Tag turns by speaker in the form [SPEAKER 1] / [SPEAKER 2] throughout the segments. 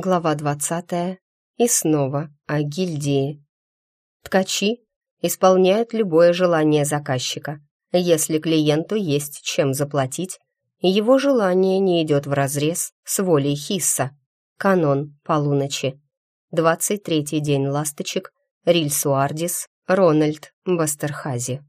[SPEAKER 1] Глава двадцатая. И снова о гильдии. Ткачи исполняют любое желание заказчика, если клиенту есть чем заплатить, его желание не идет вразрез с волей Хисса. Канон полуночи. Двадцать третий день ласточек. Риль Суардис. Рональд Бастерхази.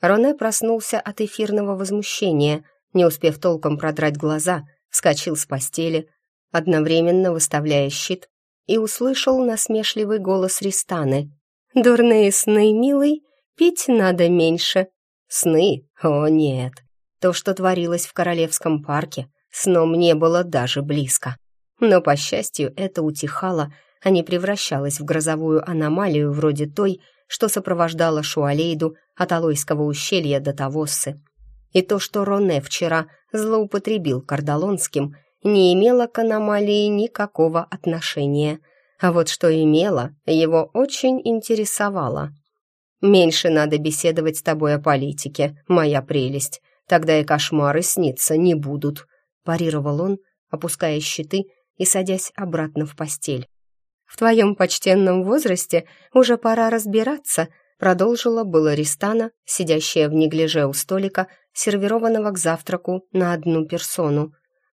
[SPEAKER 1] Роне проснулся от эфирного возмущения, не успев толком продрать глаза, вскочил с постели, одновременно выставляя щит, и услышал насмешливый голос Ристаны. «Дурные сны, милый, пить надо меньше». Сны? О, нет. То, что творилось в Королевском парке, сном не было даже близко. Но, по счастью, это утихало, а не превращалось в грозовую аномалию вроде той, что сопровождала Шуалейду от Алойского ущелья до Тавоссы. И то, что Роне вчера злоупотребил Кардалонским – не имела к аномалии никакого отношения, а вот что имела, его очень интересовало. «Меньше надо беседовать с тобой о политике, моя прелесть, тогда и кошмары сниться не будут», парировал он, опуская щиты и садясь обратно в постель. «В твоем почтенном возрасте уже пора разбираться», продолжила была Ристана, сидящая в неглиже у столика, сервированного к завтраку на одну персону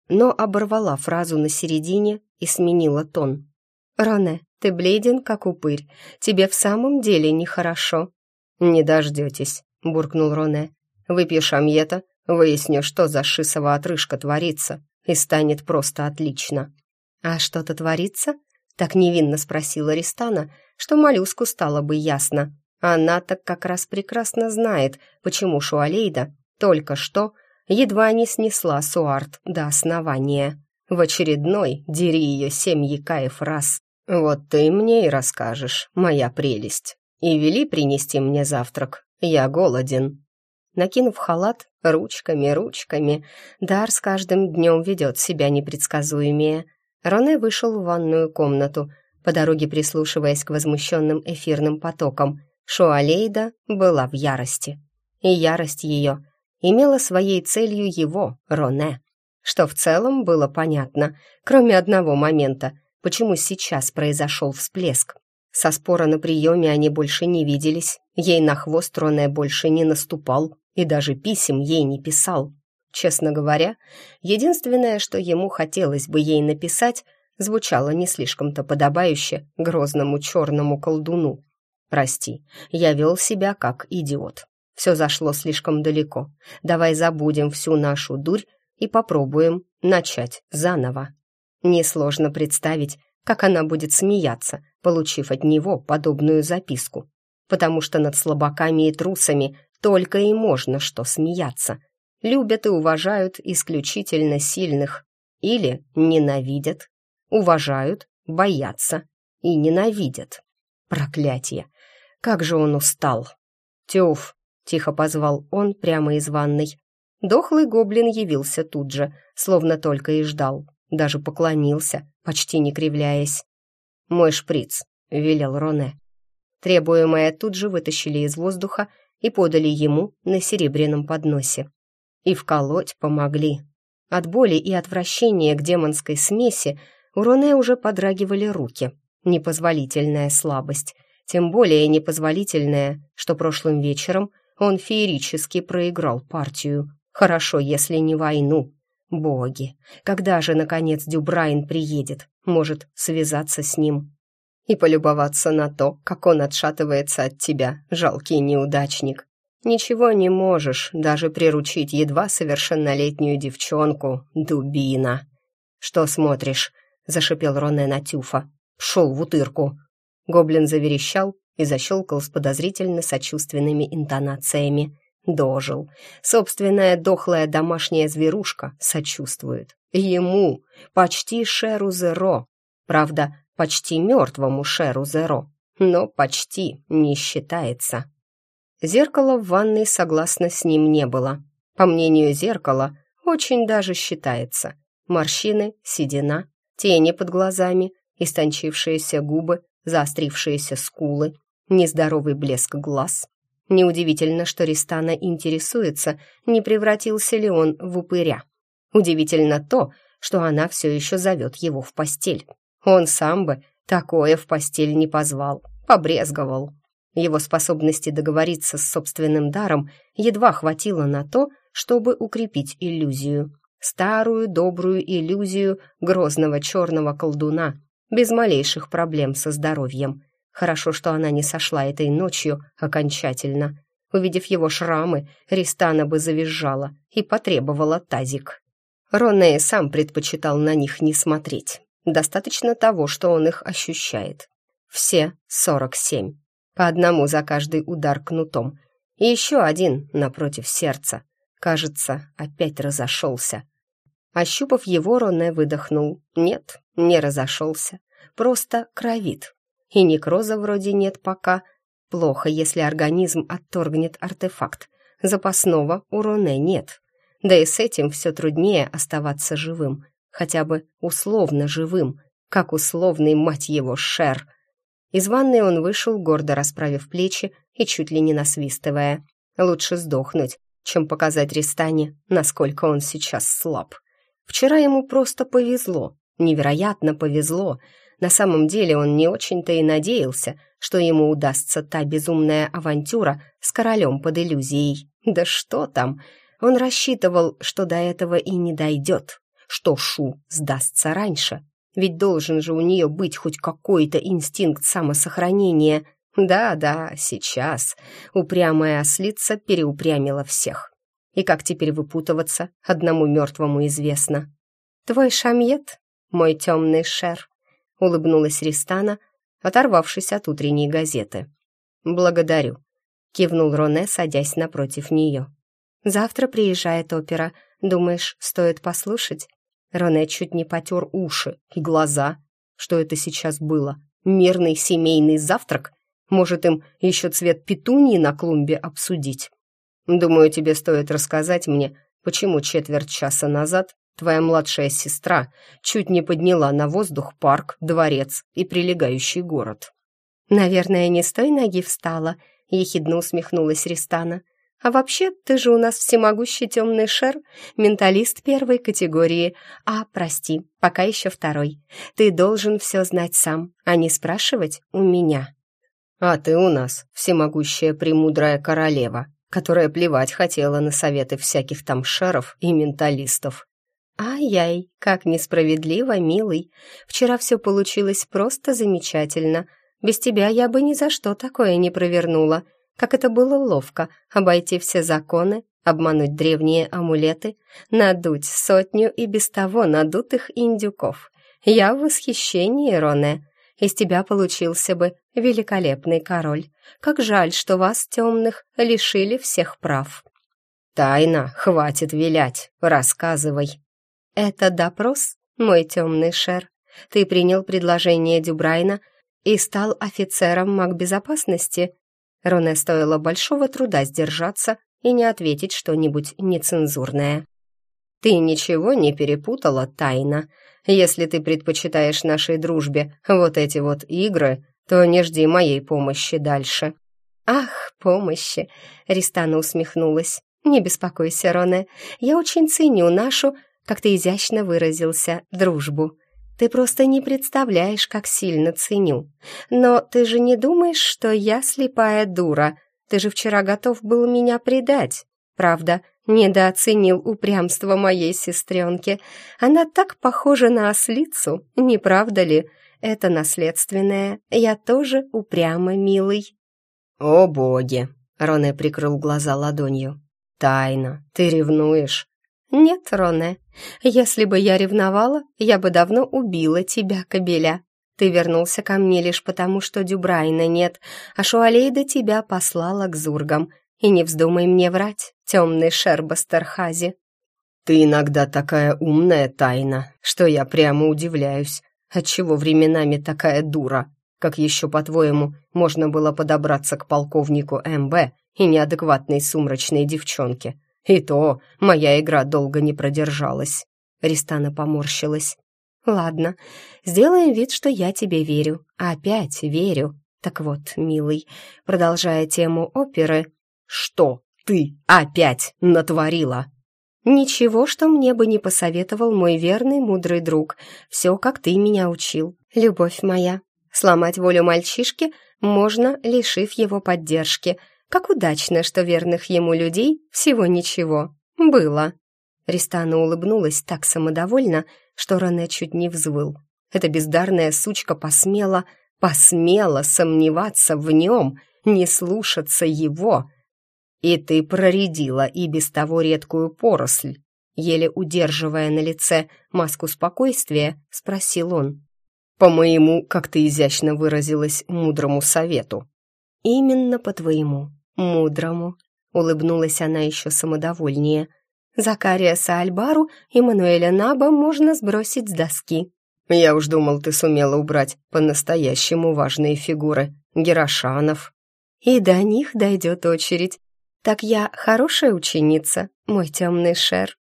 [SPEAKER 1] но оборвала фразу на середине и сменила тон. «Роне, ты бледен, как упырь. Тебе в самом деле нехорошо». «Не дождетесь», — буркнул Роне. «Выпью шамьета, выясню, что за шисова отрыжка творится, и станет просто отлично». «А что-то творится?» — так невинно спросила Ристана, что моллюску стало бы ясно. Она так как раз прекрасно знает, почему Шуалейда только что едва не снесла Суарт до основания. В очередной «Дери ее семьи каев раз». «Вот ты мне и расскажешь, моя прелесть. И вели принести мне завтрак. Я голоден». Накинув халат, ручками, ручками, Дар с каждым днем ведет себя непредсказуемее. Роне вышел в ванную комнату, по дороге прислушиваясь к возмущенным эфирным потокам. Шуалейда была в ярости. И ярость ее имела своей целью его, Роне, что в целом было понятно, кроме одного момента, почему сейчас произошел всплеск. Со спора на приеме они больше не виделись, ей на хвост Роне больше не наступал и даже писем ей не писал. Честно говоря, единственное, что ему хотелось бы ей написать, звучало не слишком-то подобающе грозному черному колдуну. «Прости, я вел себя как идиот. Все зашло слишком далеко. Давай забудем всю нашу дурь и попробуем начать заново. Несложно представить, как она будет смеяться, получив от него подобную записку. Потому что над слабаками и трусами только и можно что смеяться. Любят и уважают исключительно сильных. Или ненавидят. Уважают, боятся и ненавидят. Проклятие! Как же он устал! Тюф, Тихо позвал он прямо из ванной. Дохлый гоблин явился тут же, словно только и ждал. Даже поклонился, почти не кривляясь. «Мой шприц», — велел Роне. Требуемое тут же вытащили из воздуха и подали ему на серебряном подносе. И вколоть помогли. От боли и отвращения к демонской смеси у Роне уже подрагивали руки. Непозволительная слабость. Тем более непозволительная, что прошлым вечером — он феерически проиграл партию. Хорошо, если не войну. Боги, когда же, наконец, Дюбрайн приедет? Может, связаться с ним? И полюбоваться на то, как он отшатывается от тебя, жалкий неудачник. Ничего не можешь даже приручить едва совершеннолетнюю девчонку, дубина. «Что смотришь?» — зашипел Роне на Тюфа. «Пшел в утырку!» Гоблин заверещал и защелкал с подозрительно сочувственными интонациями. Дожил. Собственная дохлая домашняя зверушка сочувствует. Ему, почти Шеру Зеро. Правда, почти мертвому Шеру Зеро. Но почти не считается. Зеркала в ванной согласно с ним не было. По мнению зеркала, очень даже считается. Морщины, седина, тени под глазами, истончившиеся губы, заострившиеся скулы, нездоровый блеск глаз. Неудивительно, что Ристана интересуется, не превратился ли он в упыря. Удивительно то, что она все еще зовет его в постель. Он сам бы такое в постель не позвал, побрезговал. Его способности договориться с собственным даром едва хватило на то, чтобы укрепить иллюзию. Старую добрую иллюзию грозного черного колдуна, без малейших проблем со здоровьем. Хорошо, что она не сошла этой ночью окончательно. Увидев его шрамы, Ристана бы завизжала и потребовала тазик. Ронне сам предпочитал на них не смотреть. Достаточно того, что он их ощущает. Все сорок семь. По одному за каждый удар кнутом. И еще один напротив сердца. Кажется, опять разошелся. Ощупав его, Ронне выдохнул. Нет, не разошелся. Просто кровит. И некроза вроде нет пока. Плохо, если организм отторгнет артефакт. Запасного у Роне нет. Да и с этим все труднее оставаться живым. Хотя бы условно живым, как условный, мать его, шер. Из ванной он вышел, гордо расправив плечи и чуть ли не насвистывая. Лучше сдохнуть, чем показать Ристане, насколько он сейчас слаб. Вчера ему просто повезло, невероятно повезло. На самом деле он не очень-то и надеялся, что ему удастся та безумная авантюра с королем под иллюзией. Да что там! Он рассчитывал, что до этого и не дойдет, что Шу сдастся раньше. Ведь должен же у нее быть хоть какой-то инстинкт самосохранения. Да-да, сейчас упрямая ослица переупрямила всех. И как теперь выпутываться, одному мертвому известно. «Твой шамьет, мой темный шер», — улыбнулась Ристана, оторвавшись от утренней газеты. «Благодарю», — кивнул Роне, садясь напротив нее. «Завтра приезжает опера. Думаешь, стоит послушать?» Роне чуть не потер уши и глаза. Что это сейчас было? Мирный семейный завтрак? Может, им еще цвет петунии на клумбе обсудить? Думаю, тебе стоит рассказать мне, почему четверть часа назад твоя младшая сестра чуть не подняла на воздух парк, дворец и прилегающий город».
[SPEAKER 2] «Наверное, не с той ноги встала», — ехидно усмехнулась Ристана. «А вообще, ты же у нас всемогущий темный шер, менталист первой категории. А, прости, пока еще второй. Ты должен все знать сам, а не спрашивать у меня».
[SPEAKER 1] «А ты у нас всемогущая премудрая королева», которая плевать хотела на советы всяких там шеров и менталистов.
[SPEAKER 2] «Ай-яй, как несправедливо, милый. Вчера все получилось просто замечательно. Без тебя я бы ни за что такое не провернула. Как это было ловко обойти все законы, обмануть древние амулеты, надуть сотню и без того надутых индюков. Я в восхищении, Роне. Из тебя получился бы великолепный король. Как жаль, что вас, темных, лишили всех прав».
[SPEAKER 1] «Тайна, хватит вилять, рассказывай».
[SPEAKER 2] «Это допрос, мой темный шер. Ты принял предложение Дюбрайна и стал офицером магбезопасности». Роне стоило большого труда сдержаться и не ответить что-нибудь нецензурное.
[SPEAKER 1] «Ты ничего не перепутала, Тайна. Если ты предпочитаешь нашей дружбе вот эти вот игры, то не жди моей помощи дальше».
[SPEAKER 2] «Ах, помощи!» — Ристана усмехнулась. «Не беспокойся, Роне, я очень ценю нашу, как ты изящно выразился, дружбу. Ты просто не представляешь, как сильно ценю. Но ты же не думаешь, что я слепая дура? Ты же вчера готов был меня предать. Правда, недооценил упрямство моей сестренки. Она так похожа на ослицу, не правда ли? Это наследственное. Я тоже упрямо милый».
[SPEAKER 1] «О боги!» — Роне прикрыл глаза ладонью. «Тайна, ты ревнуешь?»
[SPEAKER 2] «Нет, Роне, если бы я ревновала, я бы давно убила тебя, кобеля. Ты вернулся ко мне лишь потому, что Дюбрайна нет, а Шуалейда тебя послала к зургам. И не вздумай мне врать, темный Шербастерхази».
[SPEAKER 1] «Ты иногда такая умная тайна, что я прямо удивляюсь. Отчего временами такая дура? Как еще, по-твоему, можно было подобраться к полковнику МБ и неадекватной сумрачной девчонке? И то моя игра долго не продержалась».
[SPEAKER 2] Ристана поморщилась. «Ладно, сделаем вид, что я тебе верю. Опять верю. Так вот, милый, продолжая тему оперы...»
[SPEAKER 1] «Что ты опять натворила?»
[SPEAKER 2] Ничего, что мне бы не посоветовал мой верный мудрый друг. Все, как ты меня учил. Любовь моя. Сломать волю мальчишки можно, лишив его поддержки. Как удачно, что верных ему людей всего ничего. Было. Ристана улыбнулась так самодовольно, что Рене чуть не взвыл. Эта бездарная сучка посмела, посмела сомневаться в нем, не слушаться его. И ты проредила и без того редкую поросль. Еле удерживая на лице маску спокойствия, спросил он. «По моему, как ты изящно выразилась, мудрому совету». «Именно по твоему, мудрому», — улыбнулась она еще самодовольнее. «Закариаса Альбару и Мануэля Наба можно сбросить с доски».
[SPEAKER 1] «Я уж думал, ты сумела убрать по-настоящему важные фигуры. Герошанов».
[SPEAKER 2] «И до них дойдет очередь. Так я хорошая ученица, мой темный шер».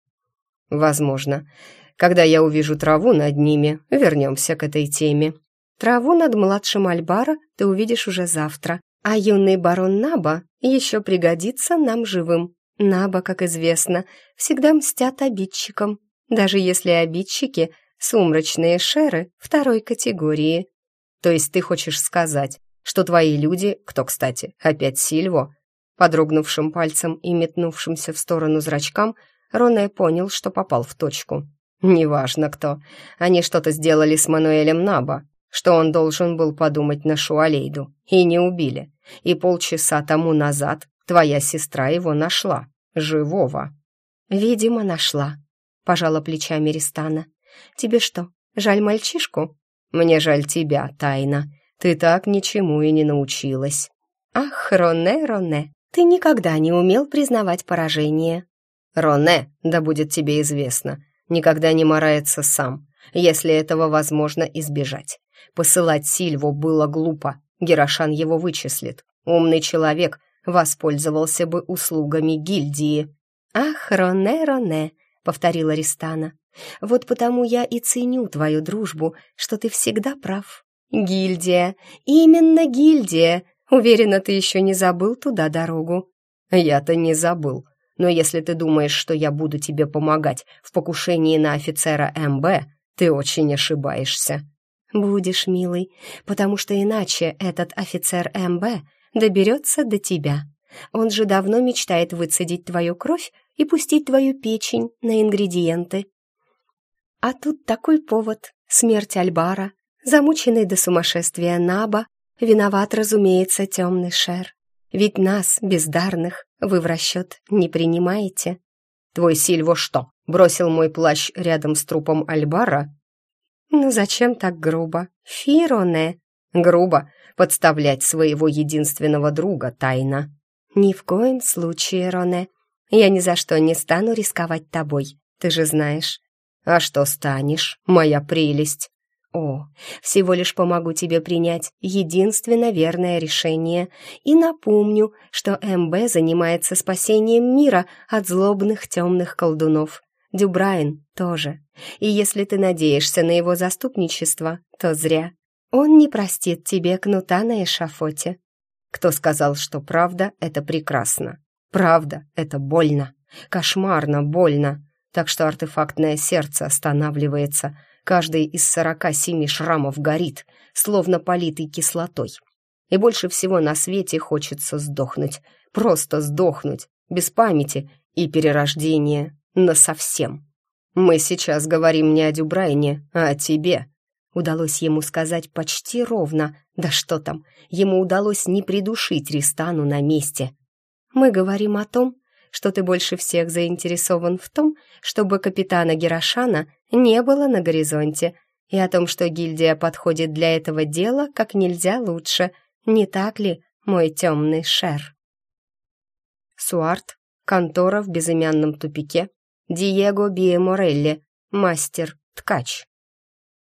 [SPEAKER 1] «Возможно. Когда я увижу траву над ними, вернемся к этой теме».
[SPEAKER 2] «Траву над младшим Альбара ты увидишь уже завтра, а юный барон Наба еще пригодится нам живым. Наба, как известно, всегда мстят обидчикам, даже если обидчики Сумрачные шеры второй категории.
[SPEAKER 1] То есть ты хочешь сказать, что твои люди, кто, кстати, опять Сильво, подрогнувшим пальцем и метнувшимся в сторону зрачкам, Роне понял, что попал в точку. Неважно кто, они что-то сделали с Мануэлем Наба, что он должен был подумать на Шуалейду, и не убили. И полчаса тому назад твоя сестра его нашла, живого.
[SPEAKER 2] «Видимо, нашла», — пожала плечами Ристана. Тебе что, жаль мальчишку?
[SPEAKER 1] Мне жаль тебя, Тайна. Ты так ничему и не научилась.
[SPEAKER 2] Ах, Роне, Роне, ты никогда не умел признавать поражение.
[SPEAKER 1] Роне, да будет тебе известно, никогда не морается сам, если этого возможно избежать. Посылать Сильву было глупо, Герошан его вычислит. Умный человек воспользовался бы услугами гильдии.
[SPEAKER 2] «Ах, Роне, Роне», — повторила Ристана, вот потому я и ценю твою дружбу, что ты всегда прав. Гильдия, именно гильдия. Уверена, ты еще не забыл туда дорогу.
[SPEAKER 1] Я-то не забыл. Но если ты думаешь, что я буду тебе помогать в покушении на офицера МБ, ты очень ошибаешься.
[SPEAKER 2] Будешь, милый, потому что иначе этот офицер МБ доберется до тебя. Он же давно мечтает выцедить твою кровь и пустить твою печень на ингредиенты. А тут такой повод — смерть Альбара, замученный до сумасшествия Наба, виноват, разумеется, темный шер. Ведь нас, бездарных, вы в расчет не принимаете.
[SPEAKER 1] Твой Сильво что, бросил мой плащ рядом с трупом Альбара?
[SPEAKER 2] Ну зачем так грубо? Фироне.
[SPEAKER 1] Грубо подставлять своего единственного друга тайно.
[SPEAKER 2] Ни в коем случае, Роне. Я ни за что не стану рисковать тобой, ты же знаешь.
[SPEAKER 1] «А что станешь, моя прелесть?»
[SPEAKER 2] «О, всего лишь помогу тебе принять единственно верное решение и напомню, что МБ занимается спасением мира от злобных темных колдунов. Дюбрайн тоже. И если ты надеешься на его заступничество, то зря. Он не простит тебе кнута на эшафоте».
[SPEAKER 1] «Кто сказал, что правда — это прекрасно? Правда — это больно. Кошмарно больно так что артефактное сердце останавливается, каждый из сорока семи шрамов горит, словно политый кислотой. И больше всего на свете хочется сдохнуть, просто сдохнуть, без памяти и перерождения, насовсем. Мы сейчас говорим не о Дюбрайне, а о тебе. Удалось ему сказать почти ровно, да что там, ему удалось не придушить Ристану на месте.
[SPEAKER 2] Мы говорим о том, что ты больше всех заинтересован в том, чтобы капитана Герошана не было на горизонте, и о том, что гильдия подходит для этого дела как нельзя лучше. Не так ли, мой темный шер?
[SPEAKER 1] Суарт, контора в безымянном тупике, Диего Биеморелли, мастер-ткач.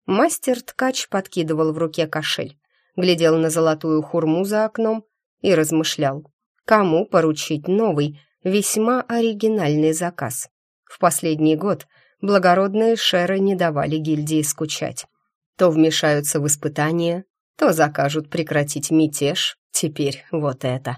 [SPEAKER 1] Мастер-ткач подкидывал в руке кошель, глядел на золотую хурму за окном и размышлял, кому поручить новый, Весьма оригинальный заказ. В последний год благородные шеры не давали гильдии скучать. То вмешаются в испытания, то закажут прекратить мятеж. Теперь вот это.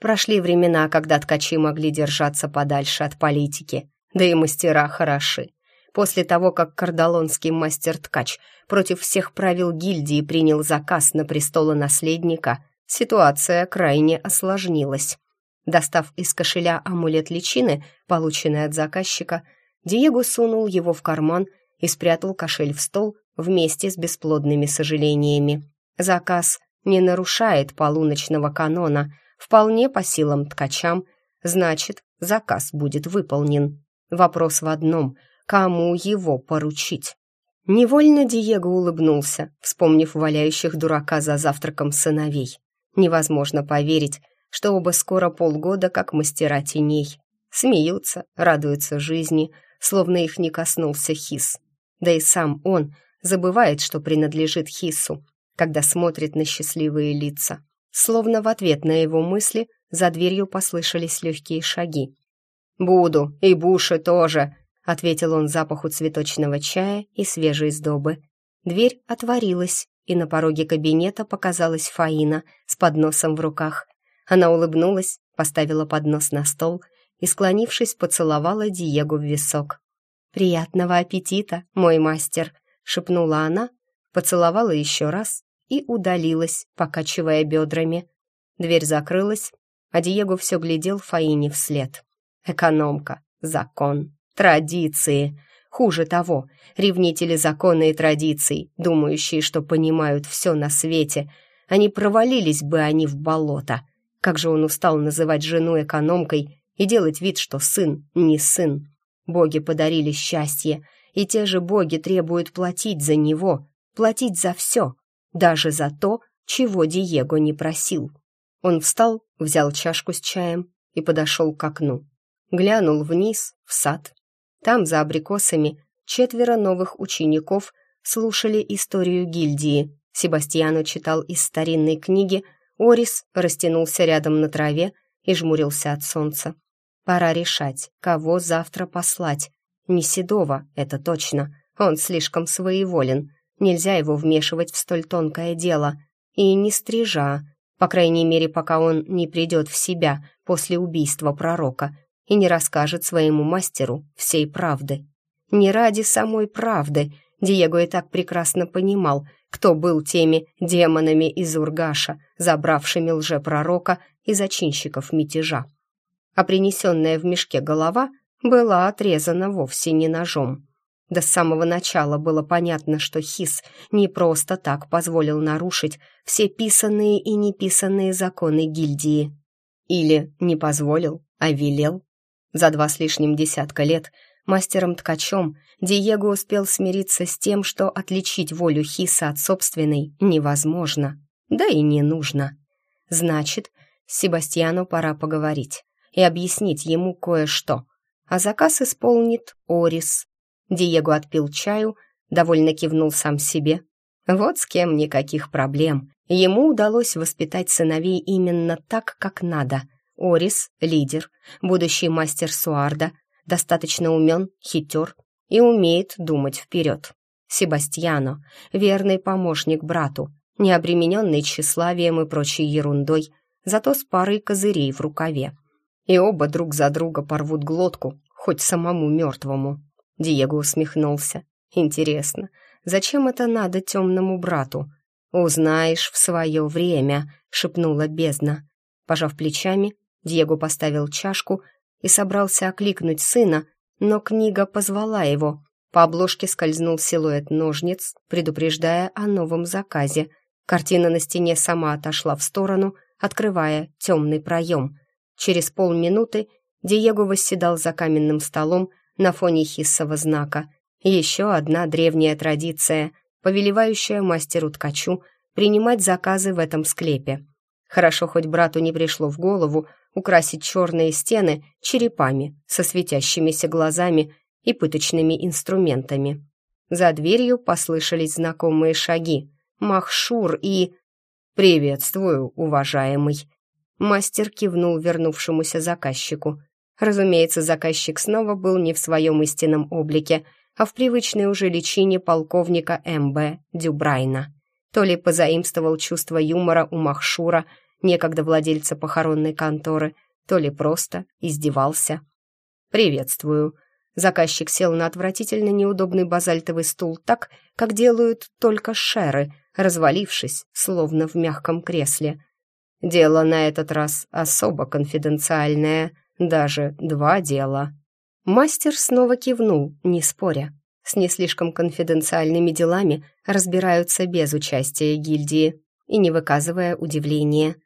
[SPEAKER 1] Прошли времена, когда ткачи могли держаться подальше от политики. Да и мастера хороши. После того, как кардалонский мастер-ткач против всех правил гильдии принял заказ на престолонаследника, ситуация крайне осложнилась. Достав из кошеля амулет личины, полученный от заказчика, Диего сунул его в карман и спрятал кошель в стол вместе с бесплодными сожалениями. Заказ не нарушает полуночного канона, вполне по силам ткачам, значит, заказ будет выполнен. Вопрос в одном — кому его поручить? Невольно Диего улыбнулся, вспомнив валяющих дурака за завтраком сыновей. Невозможно поверить, что оба скоро полгода как мастера теней. Смеются, радуются жизни, словно их не коснулся Хис. Да и сам он забывает, что принадлежит Хису, когда смотрит на счастливые лица. Словно в ответ на его мысли за дверью послышались легкие шаги. «Буду, и Буши тоже», — ответил он запаху цветочного чая и свежей сдобы. Дверь отворилась, и на пороге кабинета показалась Фаина с подносом в руках. Она улыбнулась, поставила поднос на стол и, склонившись, поцеловала Диего в висок. «Приятного аппетита, мой мастер!» — шепнула она, поцеловала еще раз и удалилась, покачивая бедрами. Дверь закрылась, а Диего все глядел Фаине вслед. «Экономка, закон, традиции!» Хуже того, ревнители закона и традиций, думающие, что понимают все на свете, они провалились бы они в болото. Как же он устал называть жену экономкой и делать вид, что сын не сын. Боги подарили счастье, и те же боги требуют платить за него, платить за все, даже за то, чего Диего не просил. Он встал, взял чашку с чаем и подошел к окну. Глянул вниз, в сад. Там, за абрикосами, четверо новых учеников слушали историю гильдии. Себастьяну читал из старинной книги, Орис растянулся рядом на траве и жмурился от солнца. Пора решать, кого завтра послать. Не Седова, это точно. Он слишком своеволен. Нельзя его вмешивать в столь тонкое дело. И не стрижа, по крайней мере, пока он не придет в себя после убийства пророка и не расскажет своему мастеру всей правды. Не ради самой правды. Диего и так прекрасно понимал, кто был теми демонами из Ургаша, забравшими лжепророка и зачинщиков мятежа а принесенная в мешке голова была отрезана вовсе не ножом. До самого начала было понятно, что Хис не просто так позволил нарушить все писанные и неписанные законы гильдии. Или не позволил, а велел. За два с лишним десятка лет мастером-ткачом Диего успел смириться с тем, что отличить волю Хиса от собственной невозможно, да и не нужно. Значит, Себастьяну пора поговорить и объяснить ему кое-что. А заказ исполнит Орис. Диего отпил чаю, довольно кивнул сам себе. Вот с кем никаких проблем. Ему удалось воспитать сыновей именно так, как надо. Орис — лидер, будущий мастер Суарда, достаточно умен, хитер и умеет думать вперед. Себастьяно — верный помощник брату, не обремененный тщеславием и прочей ерундой, зато с парой козырей в рукаве и оба друг за друга порвут глотку, хоть самому мертвому. Диего усмехнулся. Интересно, зачем это надо темному брату? Узнаешь в свое время, шепнула бездна. Пожав плечами, Диего поставил чашку и собрался окликнуть сына, но книга позвала его. По обложке скользнул силуэт ножниц, предупреждая о новом заказе. Картина на стене сама отошла в сторону, открывая темный проем. Через полминуты Диего восседал за каменным столом на фоне хиссового знака. Еще одна древняя традиция, повелевающая мастеру-ткачу принимать заказы в этом склепе. Хорошо, хоть брату не пришло в голову украсить черные стены черепами со светящимися глазами и пыточными инструментами. За дверью послышались знакомые шаги. Махшур и... «Приветствую, уважаемый!» Мастер кивнул вернувшемуся заказчику. Разумеется, заказчик снова был не в своем истинном облике, а в привычной уже личине полковника М.Б. Дюбрайна. То ли позаимствовал чувство юмора у Махшура, некогда владельца похоронной конторы, то ли просто издевался. «Приветствую».
[SPEAKER 2] Заказчик сел на отвратительно неудобный базальтовый стул так, как делают только шеры, развалившись, словно в мягком кресле. Дело на этот раз особо конфиденциальное, даже два дела. Мастер снова кивнул, не споря. С не слишком конфиденциальными делами разбираются без участия гильдии и не выказывая удивления.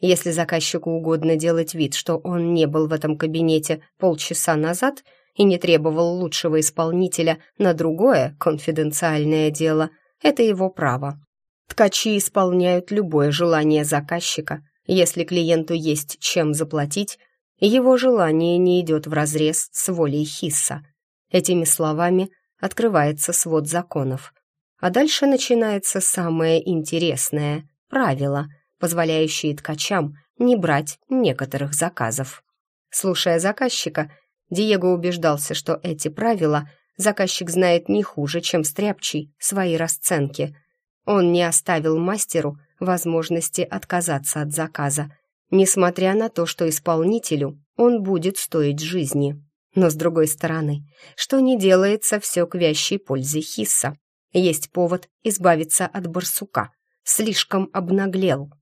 [SPEAKER 2] Если заказчику угодно делать вид, что он не был в этом кабинете полчаса назад и не требовал лучшего исполнителя на другое конфиденциальное дело, это его право. Ткачи исполняют любое желание заказчика. Если клиенту есть чем заплатить, его желание не идет вразрез с волей Хисса. Этими словами открывается свод законов. А дальше начинается самое интересное — правила, позволяющие ткачам не брать некоторых заказов. Слушая заказчика, Диего убеждался, что эти правила заказчик знает не хуже, чем стряпчий свои расценки — он не оставил мастеру возможности отказаться от заказа, несмотря на то, что исполнителю он будет стоить жизни. Но с другой стороны, что не делается все к вящей пользе Хисса. Есть повод избавиться от барсука. Слишком обнаглел.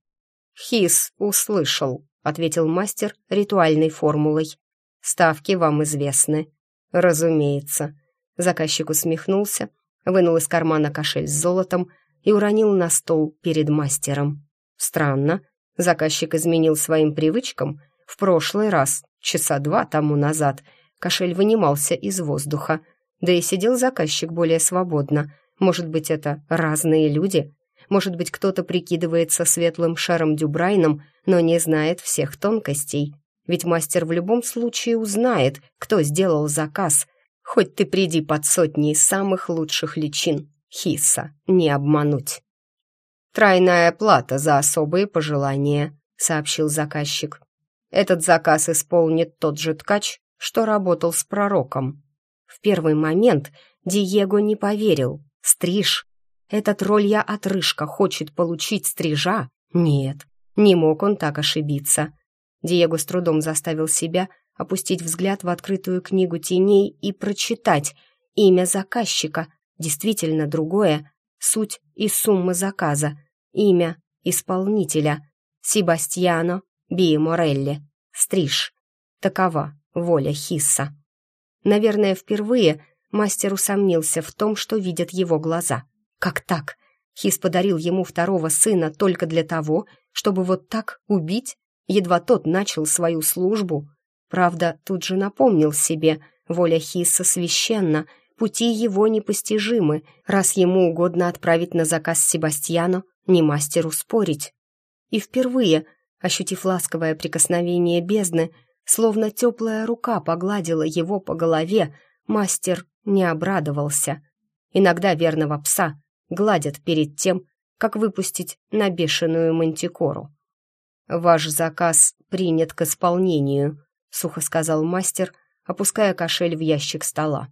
[SPEAKER 2] «Хис услышал», — ответил мастер ритуальной формулой. «Ставки вам известны». «Разумеется». Заказчик усмехнулся, вынул из кармана кошель с золотом и уронил на стол перед мастером. Странно, заказчик изменил своим привычкам. В прошлый раз, часа два тому назад, кошель вынимался из воздуха, да и сидел заказчик более свободно. Может быть, это разные люди? Может быть, кто-то прикидывается светлым шаром Дюбрайном, но не знает всех тонкостей? Ведь мастер в любом случае узнает, кто сделал заказ, хоть ты приди под сотни самых лучших личин. Хисса не обмануть. «Тройная плата за особые пожелания», — сообщил заказчик. «Этот заказ исполнит тот же ткач, что работал с пророком». В первый момент Диего не поверил. «Стриж? Этот ролья отрыжка хочет получить стрижа? Нет, не мог он так ошибиться». Диего с трудом заставил себя опустить взгляд в открытую книгу теней и прочитать имя заказчика — действительно другое, суть и сумма заказа, имя исполнителя Себастьяно Биеморелли, Стриж. Такова воля Хисса. Наверное, впервые мастер усомнился в том, что видят его глаза. Как так? Хис подарил ему второго сына только для того, чтобы вот так убить, едва тот начал свою службу. Правда, тут же напомнил себе, воля Хисса священна, Пути его непостижимы, раз ему угодно отправить на заказ Себастьяну, не мастеру спорить. И впервые, ощутив ласковое прикосновение бездны, словно теплая рука погладила его по голове, мастер не обрадовался. Иногда верного пса гладят перед тем, как выпустить на бешеную мантикору. «Ваш заказ принят к исполнению», — сухо сказал мастер, опуская кошель в ящик стола.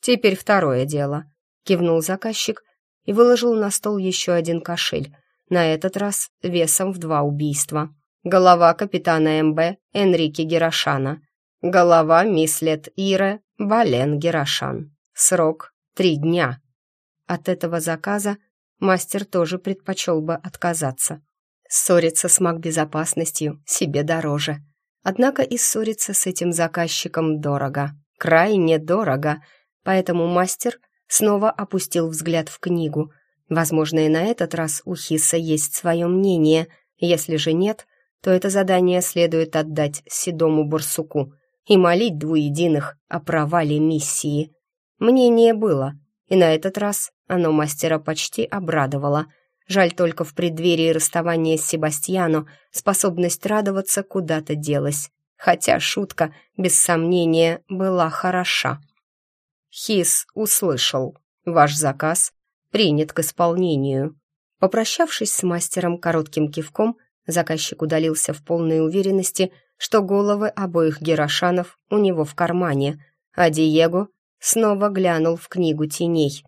[SPEAKER 2] «Теперь второе дело», — кивнул заказчик и выложил на стол еще один кошель, на этот раз весом в два убийства. Голова капитана МБ Энрике Герошана. Голова мислет Ире Бален Герошан. Срок три дня. От этого заказа мастер тоже предпочел бы отказаться. Ссориться с магбезопасностью себе дороже. Однако и ссориться с этим заказчиком дорого. Крайне дорого — Поэтому мастер снова опустил взгляд в книгу. Возможно, и на этот раз у Хисса есть свое мнение. Если же нет, то это задание следует отдать седому барсуку и молить двуединых о провале миссии. Мнение было, и на этот раз оно мастера почти обрадовало. Жаль только в преддверии расставания с Себастьяно способность радоваться куда-то делась. Хотя шутка, без сомнения, была хороша. Хис услышал. Ваш заказ принят к исполнению. Попрощавшись с мастером коротким кивком, заказчик удалился в полной уверенности, что головы обоих Герошанов у него в кармане, а Диего снова глянул в книгу теней.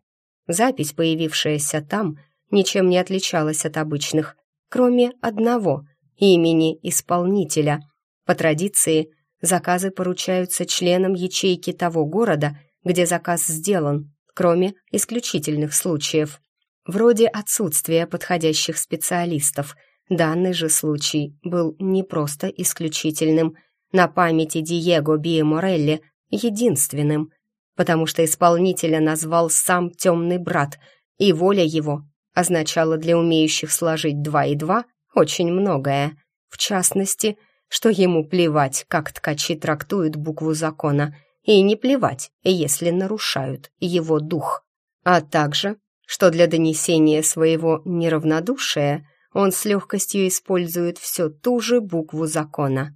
[SPEAKER 2] Запись, появившаяся там, ничем не отличалась от обычных, кроме одного — имени исполнителя. По традиции,
[SPEAKER 1] Заказы поручаются членам ячейки того города, где заказ сделан, кроме исключительных случаев, вроде отсутствия подходящих специалистов. Данный же случай был не просто исключительным, на памяти Диего Биэ Морелли единственным, потому что исполнителя назвал сам темный брат, и воля его означала для умеющих сложить два и два очень многое, в частности, что ему плевать, как ткачи трактуют букву закона, и не плевать, если нарушают его дух, а также, что для донесения своего неравнодушия он с легкостью использует все ту же букву закона.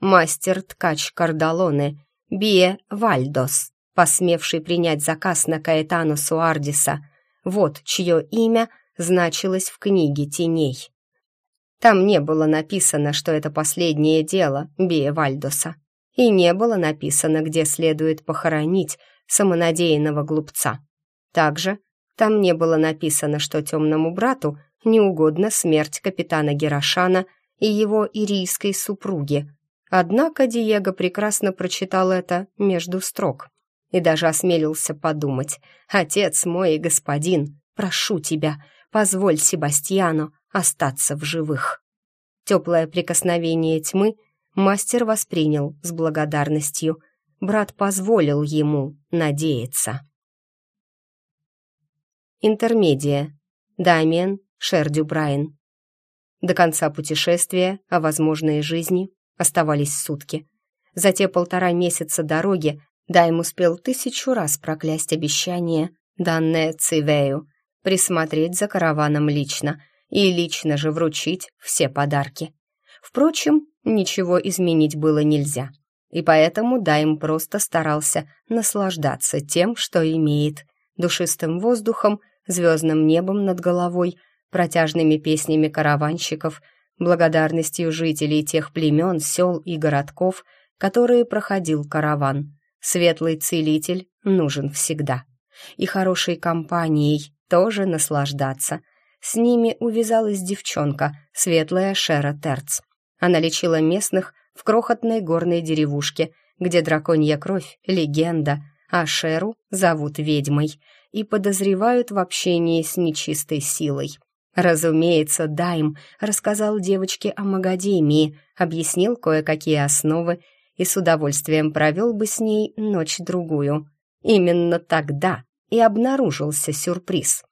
[SPEAKER 1] Мастер-ткач Кардалоне Бие Вальдос, посмевший принять заказ на Каэтану Суардиса, вот чье имя значилось в книге теней. Там не было написано, что это последнее дело Бия Вальдоса, и не было написано, где следует похоронить самонадеянного глупца. Также там не было написано, что темному брату не угодна смерть капитана Герошана и его ирийской супруги. Однако Диего прекрасно прочитал это между строк и даже осмелился подумать. «Отец мой и господин, прошу тебя, позволь Себастьяну остаться в живых». Теплое прикосновение тьмы мастер воспринял с благодарностью. Брат позволил ему надеяться. Интермедия. Дамиен Шердю Брайан. До конца путешествия, а возможно и жизни, оставались сутки. За те полтора месяца дороги Дайм успел тысячу раз проклясть обещание, данное Цивею, присмотреть за караваном лично и лично же вручить все подарки. Впрочем, ничего изменить было нельзя, и поэтому Дайм просто старался наслаждаться тем, что имеет, душистым воздухом, звездным небом над головой, протяжными песнями караванщиков, благодарностью жителей тех племен, сел и городков, которые проходил караван — Светлый целитель нужен всегда. И хорошей компанией тоже наслаждаться. С ними увязалась девчонка, светлая Шера Терц. Она лечила местных в крохотной горной деревушке, где драконья кровь — легенда, а Шеру зовут ведьмой и подозревают в общении с нечистой силой. Разумеется, Дайм рассказал девочке о Магадемии, объяснил кое-какие основы и с удовольствием провел бы с ней ночь-другую. Именно тогда и обнаружился сюрприз.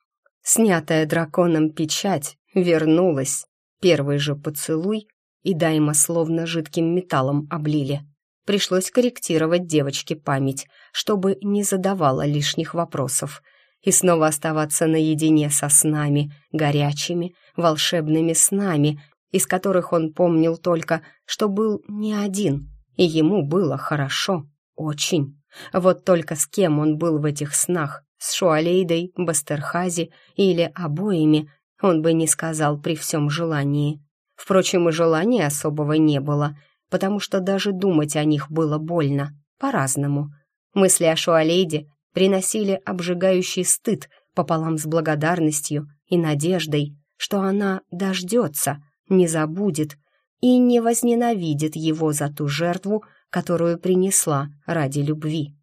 [SPEAKER 1] Снятая драконом печать вернулась. Первый же поцелуй и Дайма словно жидким металлом облили. Пришлось корректировать девочке память, чтобы не задавала лишних вопросов, и снова оставаться наедине со снами, горячими, волшебными снами, из которых он помнил только, что был не один, и ему было хорошо, очень. Вот только с кем он был в этих снах, с Шуалейдой, Бастерхази или обоими, он бы не сказал при всем желании. Впрочем, и желания особого не было, потому что даже думать о них было больно, по-разному. Мысли о Шуалейде приносили обжигающий стыд пополам с благодарностью и надеждой, что она дождется, не забудет и не возненавидит его за ту жертву, которую принесла ради любви.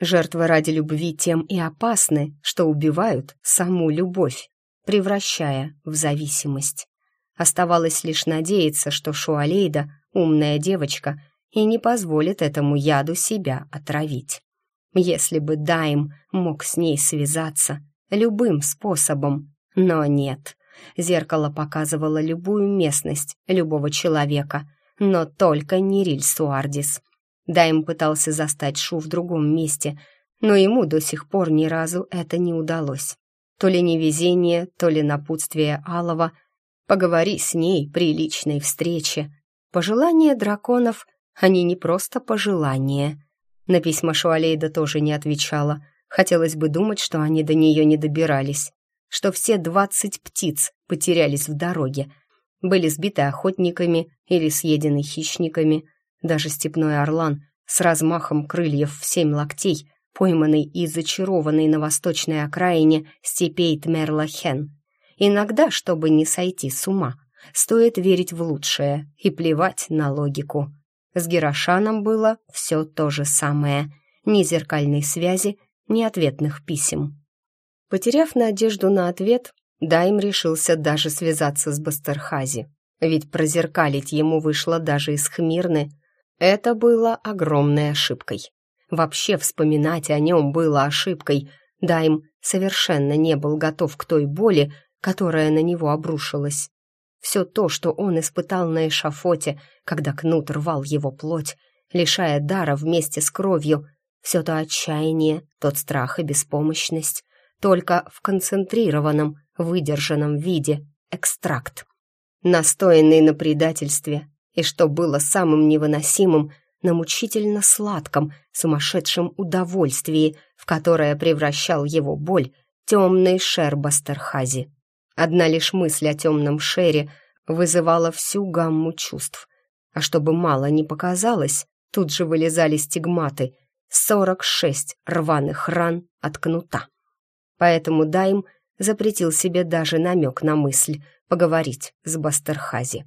[SPEAKER 1] Жертвы ради любви тем и опасны, что убивают саму любовь, превращая в зависимость. Оставалось лишь надеяться, что Шуалейда — умная девочка и не позволит этому яду себя отравить. Если бы Дайм мог с ней связаться любым способом, но нет. Зеркало показывало любую местность любого человека, но только не Риль Суардис. Дайм пытался застать Шу в другом месте, но ему до сих пор ни разу это не удалось. То ли невезение, то ли напутствие Алова. Поговори с ней при личной встрече. Пожелания драконов, они не просто пожелания. На письма Шуалейда тоже не отвечала. Хотелось бы думать, что они до нее не добирались что все двадцать птиц потерялись в дороге, были сбиты охотниками или съедены хищниками. Даже степной орлан с размахом крыльев в семь локтей, пойманный и зачарованный на восточной окраине степей Тмерлахен. Иногда, чтобы не сойти с ума, стоит верить в лучшее и плевать на логику. С Герошаном было все то же самое. Ни зеркальной связи, ни ответных писем. Потеряв надежду на ответ, Дайм решился даже связаться с Бастерхази. Ведь прозеркалить ему вышло даже из Хмирны. Это было огромной ошибкой. Вообще вспоминать о нем было ошибкой. Дайм совершенно не был готов к той боли, которая на него обрушилась. Все то, что он испытал на эшафоте, когда кнут рвал его плоть, лишая дара вместе с кровью, все то отчаяние, тот страх и беспомощность, только в концентрированном, выдержанном виде экстракт, настоянный на предательстве, и что было самым невыносимым, на мучительно сладком, сумасшедшем удовольствии, в которое превращал его боль темный шер Бастерхази. Одна лишь мысль о темном шере вызывала всю гамму чувств. А чтобы мало не показалось, тут же вылезали стигматы, сорок шесть рваных ран от кнута. Поэтому Дайм запретил себе даже намек на мысль поговорить с Бастерхази.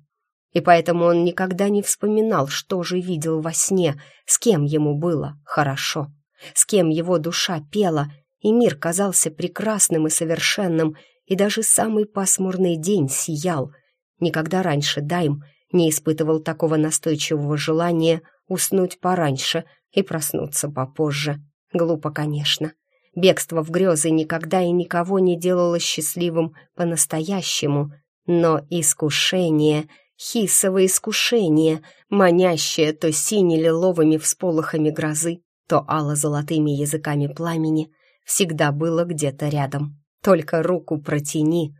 [SPEAKER 1] И поэтому он никогда не вспоминал, что же видел во сне, с кем ему было хорошо, с кем его душа пела, и мир казался прекрасным и совершенным, и даже самый пасмурный день сиял. Никогда раньше Дайм не испытывал такого настойчивого желания уснуть пораньше и проснуться попозже. Глупо, конечно. Бегство в грезы никогда и никого не делало счастливым по-настоящему, но искушение, хисово искушение, манящее то сине-лиловыми всполохами грозы, то ало-золотыми языками пламени, всегда было где-то рядом. Только руку протяни.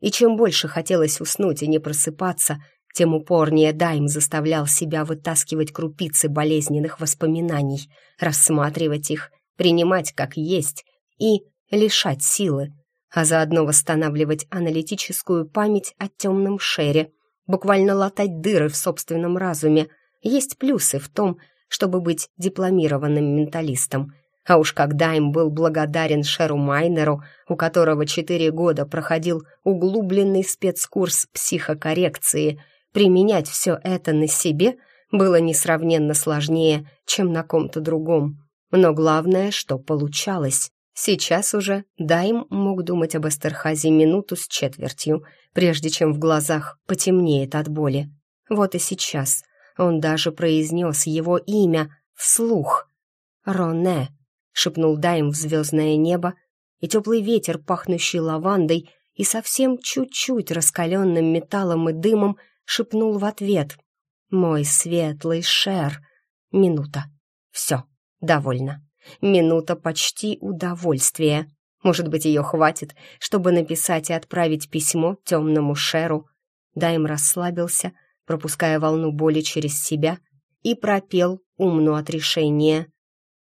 [SPEAKER 1] И чем больше хотелось уснуть и не просыпаться, тем упорнее Дайм заставлял себя вытаскивать крупицы болезненных воспоминаний, рассматривать их, принимать как есть и лишать силы, а заодно восстанавливать аналитическую память о темном шере, буквально латать дыры в собственном разуме. Есть плюсы в том, чтобы быть дипломированным менталистом — а уж когда им был благодарен Шеру Майнеру, у которого четыре года проходил углубленный спецкурс психокоррекции, применять все это на себе было несравненно сложнее, чем на ком-то другом. Но главное, что получалось. Сейчас уже Дайм мог думать об Эстерхазе минуту с четвертью, прежде чем в глазах потемнеет от боли. Вот и сейчас он даже произнес его имя вслух. «Роне» шепнул Дайм в звездное небо, и теплый ветер, пахнущий лавандой и совсем чуть-чуть раскаленным металлом и дымом, шепнул в ответ. «Мой светлый шер!» Минута. Все, довольно. Минута почти удовольствия. Может быть, ее хватит, чтобы написать и отправить письмо темному шеру. Дайм расслабился, пропуская волну боли через себя, и пропел умну от решения.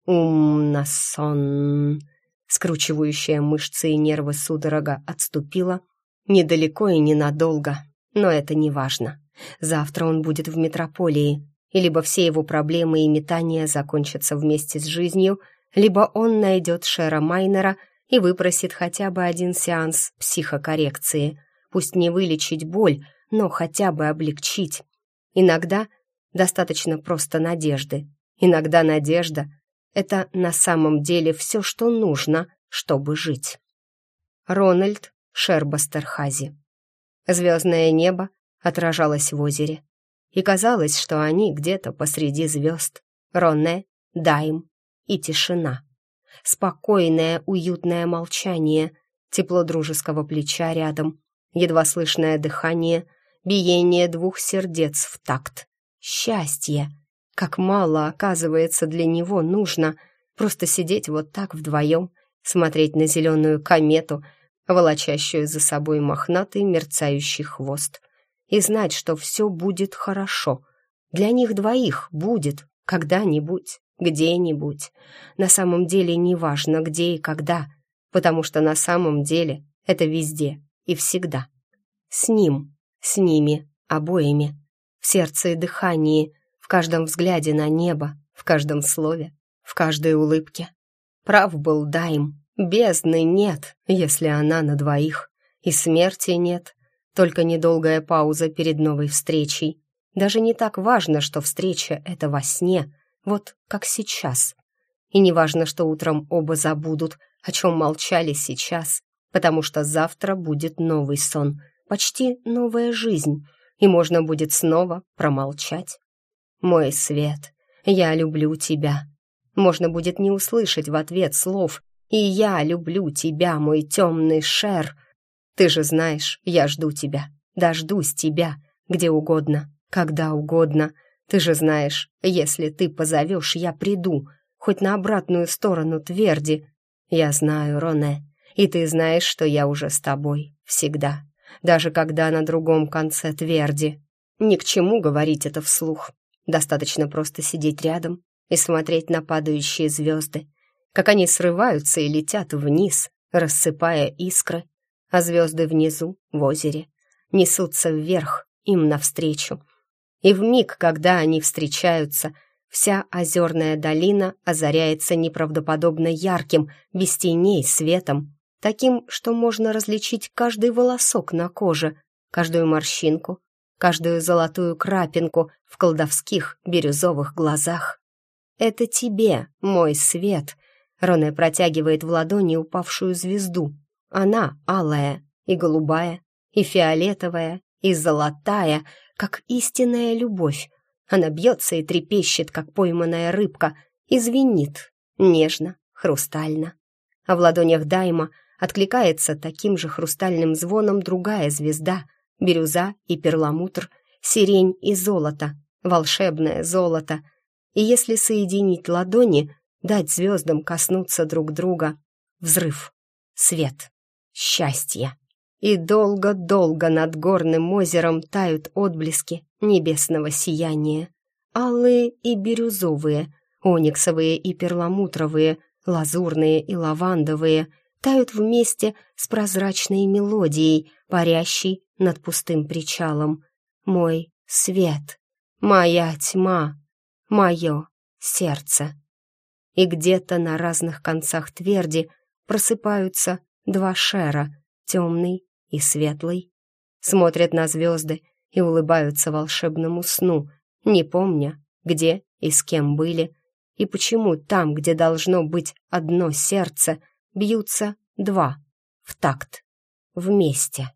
[SPEAKER 1] Умнасон. Скручивающая мышцы и нервы судорога отступила. Недалеко и ненадолго, но это не важно. Завтра он будет в метрополии, и либо все его проблемы и метания закончатся вместе с жизнью, либо он найдет Шера Майнера и выпросит хотя бы один сеанс психокоррекции. Пусть не вылечить боль, но хотя бы облегчить. Иногда достаточно просто надежды. Иногда надежда это на самом деле все, что нужно, чтобы жить. Рональд Шербастерхази. Звездное небо отражалось в озере, и казалось, что они где-то посреди звезд. Роне, Дайм и тишина. Спокойное, уютное молчание, тепло дружеского плеча рядом, едва слышное дыхание, биение двух сердец в такт. Счастье! Как мало, оказывается, для него нужно просто сидеть вот так вдвоем, смотреть на зеленую комету, волочащую за собой мохнатый мерцающий хвост, и знать, что все будет хорошо. Для них двоих будет когда-нибудь, где-нибудь. На самом деле неважно, где и когда, потому что на самом деле это везде и всегда. С ним, с ними, обоими, в сердце и дыхании — в каждом взгляде на небо, в каждом слове, в каждой улыбке. Прав был Дайм, бездны нет, если она на двоих, и смерти нет, только недолгая пауза перед новой встречей. Даже не так важно, что встреча — это во сне, вот как сейчас. И не важно, что утром оба забудут, о чем молчали сейчас, потому что завтра будет новый сон, почти новая жизнь, и можно будет снова промолчать. Мой свет, я люблю тебя. Можно будет не услышать в ответ слов «И я люблю тебя, мой темный шер». Ты же знаешь, я жду тебя, дождусь тебя, где угодно, когда угодно. Ты же знаешь, если ты позовешь, я приду, хоть на обратную сторону тверди. Я знаю, Роне, и ты знаешь, что я уже с тобой, всегда, даже когда на другом конце тверди. Ни к чему говорить это вслух. Достаточно просто сидеть рядом и смотреть на падающие звезды, как они срываются и летят вниз, рассыпая искры, а звезды внизу, в озере, несутся вверх, им навстречу. И в миг, когда они встречаются, вся озерная долина озаряется неправдоподобно ярким, без теней, светом, таким, что можно различить каждый волосок на коже, каждую морщинку, каждую золотую крапинку в колдовских бирюзовых глазах. «Это тебе, мой свет!» Роне протягивает в ладони упавшую звезду. Она алая и голубая, и фиолетовая, и золотая, как истинная любовь. Она бьется и трепещет, как пойманная рыбка, и звенит, нежно, хрустально. А в ладонях Дайма откликается таким же хрустальным звоном другая звезда, бирюза и перламутр, сирень и золото, волшебное золото. И если соединить ладони, дать звездам коснуться друг друга, взрыв, свет, счастье. И долго-долго над горным озером тают отблески небесного сияния. Алые и бирюзовые, ониксовые и перламутровые, лазурные и лавандовые — тают вместе с прозрачной мелодией, парящей над пустым причалом. Мой свет, моя тьма, мое сердце. И где-то на разных концах тверди просыпаются два шера, темный и светлый. Смотрят на звезды и улыбаются волшебному сну, не помня, где и с кем были, и почему там, где должно быть одно сердце — бьются два в такт, вместе.